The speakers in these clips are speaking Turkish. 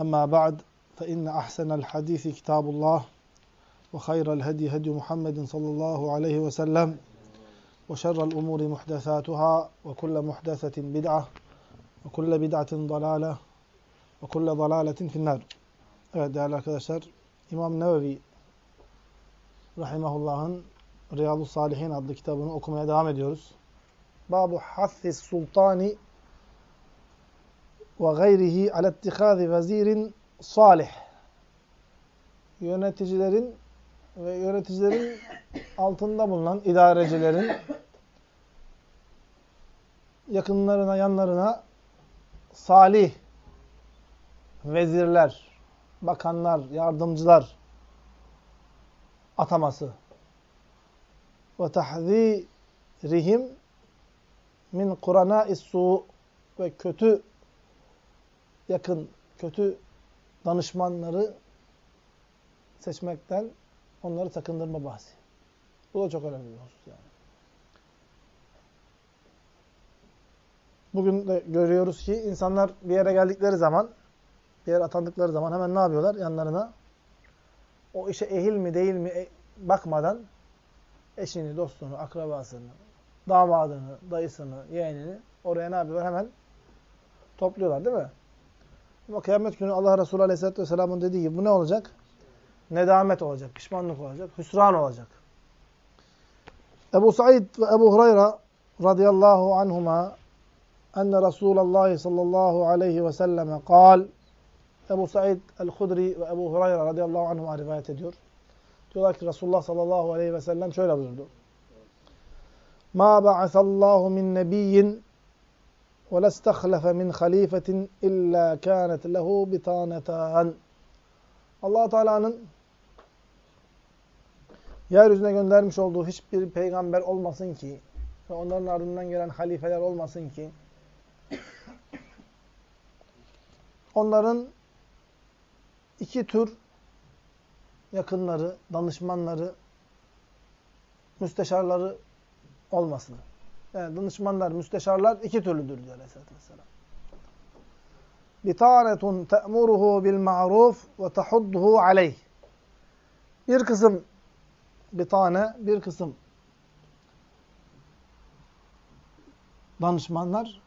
أما بعد فإن أحسن الحديث كتاب الله وخير الهدي هدي محمد صلى الله عليه وسلم وشر الأمور محدثاتها وكل محدثة بدعة وكل بدعة ضلالة وكل ضلالة في النار Evet değerli arkadaşlar İmam Nevevi Rahimahullah'ın Riyadu Salihin adlı kitabını okumaya devam ediyoruz. Babu hassis sultani ve gayrihi alettihazi vezirin salih. Yöneticilerin ve yöneticilerin altında bulunan idarecilerin yakınlarına, yanlarına salih vezirler, bakanlar, yardımcılar ataması ve tahzirihim min kurana'is su ve kötü yakın, kötü danışmanları seçmekten onları sakındırma bahsi. Bu da çok önemli bir husus yani. Bugün de görüyoruz ki insanlar bir yere geldikleri zaman, bir yere atandıkları zaman hemen ne yapıyorlar? Yanlarına o işe ehil mi değil mi bakmadan eşini, dostunu, akrabasını, damadını, dayısını, yeğenini oraya ne yapıyorlar? Hemen topluyorlar değil mi? Ama kıyamet günü Allah Resulü Aleyhisselatü Vesselam'ın dediği gibi bu ne olacak? Nedamet olacak, pişmanlık olacak, hüsran olacak. Ebu Said ve Ebu Hureyre radıyallahu anhuma enne Resulullah sallallahu aleyhi ve selleme kal Ebu Said el-Hudri ve Ebu Hureyre radıyallahu anhuma rivayet ediyor. Diyorlar ki Resulullah sallallahu aleyhi ve sellem şöyle buyurdu. Ma ba'asallahu min nebiyyin lestakhlefe min halifetin illa kânet lehu bitanetân. allah Teala'nın yeryüzüne göndermiş olduğu hiçbir peygamber olmasın ki ve onların ardından gelen halifeler olmasın ki onların iki tür yakınları, danışmanları, müsteşarları olmasın. Yani danışmanlar, müsteşarlar iki türlüdür diyor Aleyhisselatü Vesselam. بِتَانَةٌ تَأْمُرُهُ بِالْمَعْرُوفِ وَتَحُدُّهُ عَلَيْهِ Bir kısım bir tane, bir kısım danışmanlar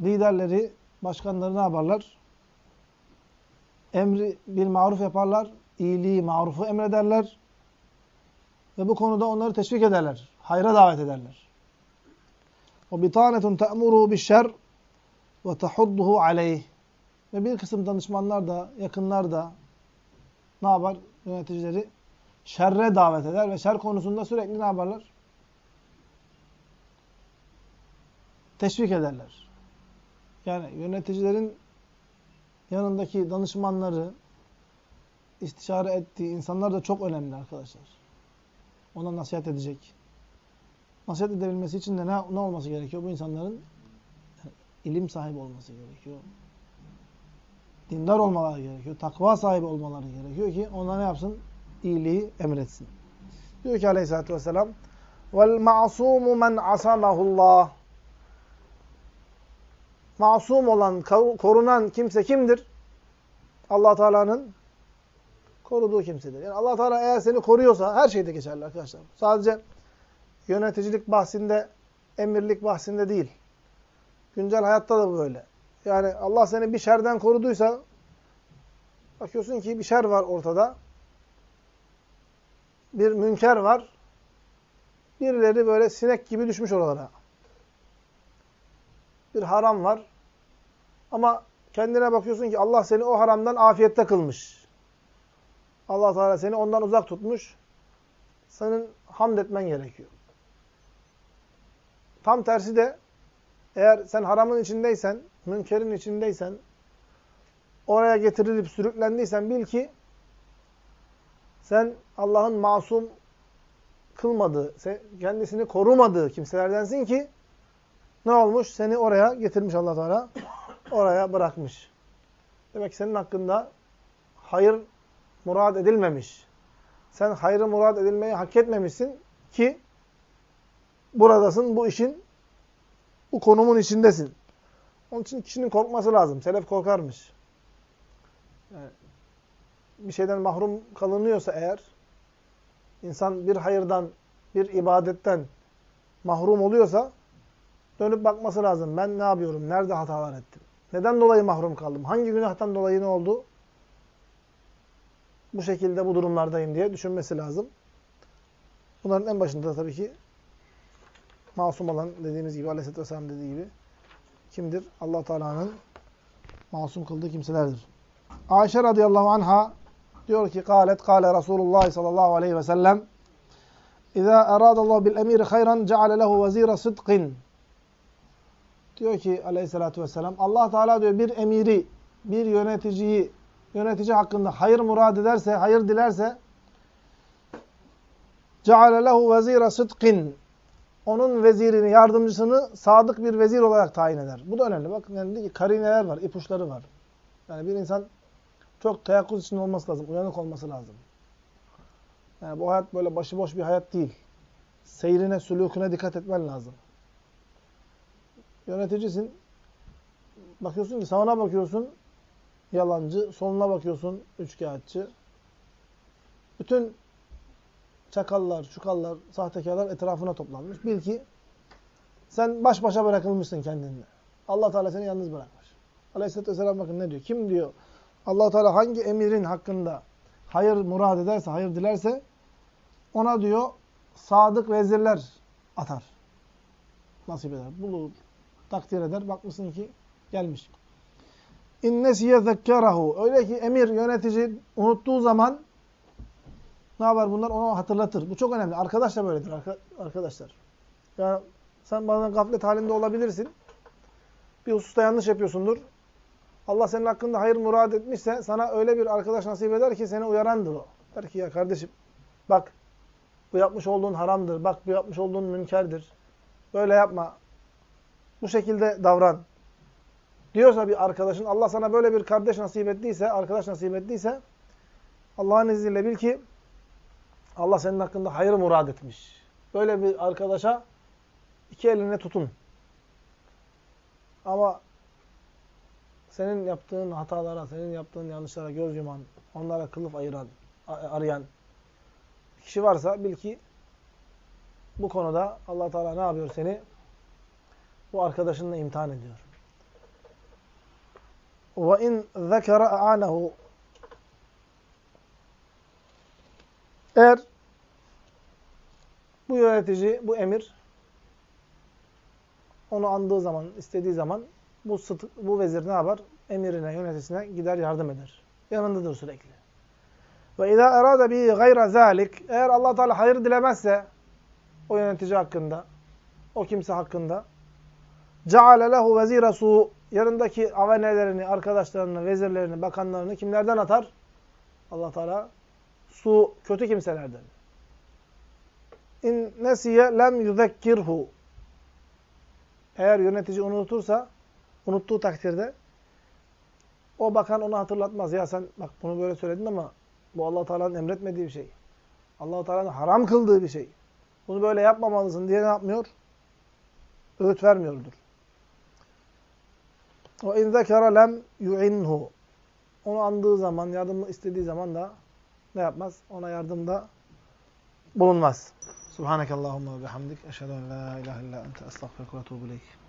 liderleri, başkanları ne yaparlar? Emri bir maruf yaparlar, iyiliği, marufu emrederler ve bu konuda onları teşvik ederler, hayra davet ederler. Te'muru bişşer ve tahudduhu aleyh. Ve bir kısım danışmanlar da, yakınlar da ne yapar? Yöneticileri şerre davet eder ve şer konusunda sürekli ne yaparlar? Teşvik ederler. Yani yöneticilerin yanındaki danışmanları, istişare ettiği insanlar da çok önemli arkadaşlar. Ona nasihat edecek. Nasihat edebilmesi için de ne, ne olması gerekiyor? Bu insanların ilim sahibi olması gerekiyor. Dindar olmaları gerekiyor. Takva sahibi olmaları gerekiyor ki onlar ne yapsın? İyiliği emretsin. Diyor ki aleyhissalatü vesselam وَالْمَعْصُومُ مَنْ عَصَمَهُ اللّٰهِ Masum olan, korunan kimse kimdir? allah Teala'nın koruduğu kimsedir. Yani allah Teala eğer seni koruyorsa her şeyde geçerli arkadaşlar. Sadece yöneticilik bahsinde, emirlik bahsinde değil. Güncel hayatta da böyle. Yani Allah seni bir şerden koruduysa bakıyorsun ki bir şer var ortada. Bir münker var. Birileri böyle sinek gibi düşmüş oralara. Bir haram var. Ama kendine bakıyorsun ki Allah seni o haramdan afiyette kılmış. Allah Teala seni ondan uzak tutmuş. Senin hamd etmen gerekiyor. Tam tersi de eğer sen haramın içindeysen, münkerin içindeysen, oraya getirilip sürüklendiysen bil ki sen Allah'ın masum kılmadığı, kendisini korumadığı kimselerdensin ki ne olmuş? Seni oraya getirmiş allah Teala. Oraya bırakmış. Demek ki senin hakkında hayır murad edilmemiş. Sen hayrı murad edilmeyi hak etmemişsin ki buradasın, bu işin, bu konumun içindesin. Onun için kişinin korkması lazım. Selef korkarmış. Yani bir şeyden mahrum kalınıyorsa eğer, insan bir hayırdan, bir ibadetten mahrum oluyorsa, dönüp bakması lazım. Ben ne yapıyorum? Nerede hatalar ettim? Neden dolayı mahrum kaldım? Hangi günahtan dolayı ne oldu? Bu şekilde bu durumlardayım diye düşünmesi lazım. Bunların en başında da tabii ki masum olan dediğimiz gibi Aleyhisselatü Vesselam dediği gibi kimdir? allah Teala'nın masum kıldığı kimselerdir. Ayşe radıyallahu anha diyor ki kâlet kâle Resulullah sallallahu aleyhi ve sellem İzâ eradallahu bil emiri hayran ceale lehu vezîre sıdkın Diyor ki aleyhissalatü vesselam Allah Teala diyor bir emiri, bir yöneticiyi, yönetici hakkında hayır murad ederse, hayır dilerse ceale lehu vezîre sıdkın onun vezirini, yardımcısını sadık bir vezir olarak tayin eder. Bu da önemli. Bakın yani karineler var, ipuçları var. Yani bir insan çok teyakkuz içinde olması lazım, uyanık olması lazım. Yani bu hayat böyle başıboş bir hayat değil. Seyrine, sülüküne dikkat etmen lazım. Yöneticisin. Bakıyorsun ki sağına bakıyorsun, yalancı. Soluna bakıyorsun, üçkağıtçı. Bütün çakallar, çukallar, sahtekarlar etrafına toplanmış. Bil ki sen baş başa bırakılmışsın kendinle. allah Teala seni yalnız bırakmış. Aleyhisselatü Vesselam bakın ne diyor? Kim diyor? allah Teala hangi emirin hakkında hayır murad ederse, hayır dilerse ona diyor sadık vezirler atar. Nasip eder. Bulur, takdir eder. Bakmışsın ki gelmiş. İnnesiye zekkerahu. Öyle ki emir, yönetici unuttuğu zaman ne yapar bunlar? Onu hatırlatır. Bu çok önemli. Arkadaş da böyledir arkadaşlar. Yani sen bazen gaflet halinde olabilirsin. Bir hususta yanlış yapıyorsundur. Allah senin hakkında hayır murad etmişse sana öyle bir arkadaş nasip eder ki seni uyarandır o. Der ki ya kardeşim bak bu yapmış olduğun haramdır. Bak bu yapmış olduğun münkerdir. Böyle yapma. Bu şekilde davran. Diyorsa bir arkadaşın Allah sana böyle bir kardeş nasip ettiyse, arkadaş nasip ettiyse Allah'ın izniyle bil ki Allah senin hakkında hayır murad etmiş. Böyle bir arkadaşa iki eline tutun. Ama senin yaptığın hatalara, senin yaptığın yanlışlara göz yuman, onlara kılıf ayıran, arayan kişi varsa bil ki bu konuda allah Teala ne yapıyor seni? Bu arkadaşınla imtihan ediyor. وَاِنْ ذَكَرَ اَعَانَهُ Eğer bu yönetici, bu emir onu andığı zaman, istediği zaman bu, bu vezir ne yapar? Emirine, yöneticisine gider yardım eder. Yanındadır sürekli. Ve izâ erâde bi gayra zâlik eğer Allah Teala hayır dilemezse o yönetici hakkında, o kimse hakkında ceale lehu vezîre su yanındaki avenelerini, arkadaşlarını, vezirlerini, bakanlarını kimlerden atar? Allah Teala su kötü kimselerden. İn nesiye lem yuzekkirhu. Eğer yönetici unutursa, unuttuğu takdirde o bakan onu hatırlatmaz. Ya sen bak bunu böyle söyledin ama bu Allah Teala'nın emretmediği bir şey. Allah Teala'nın haram kıldığı bir şey. Bunu böyle yapmamalısın diye ne yapmıyor? Öğüt vermiyordur. O in zekara lem yu'inhu. Onu andığı zaman, yardım istediği zaman da ne yapmaz? Ona yardımda bulunmaz. Subhanakallahumma ve bihamdik. Eşhedü en la ilahe illa ente estağfiruke ve etûbü.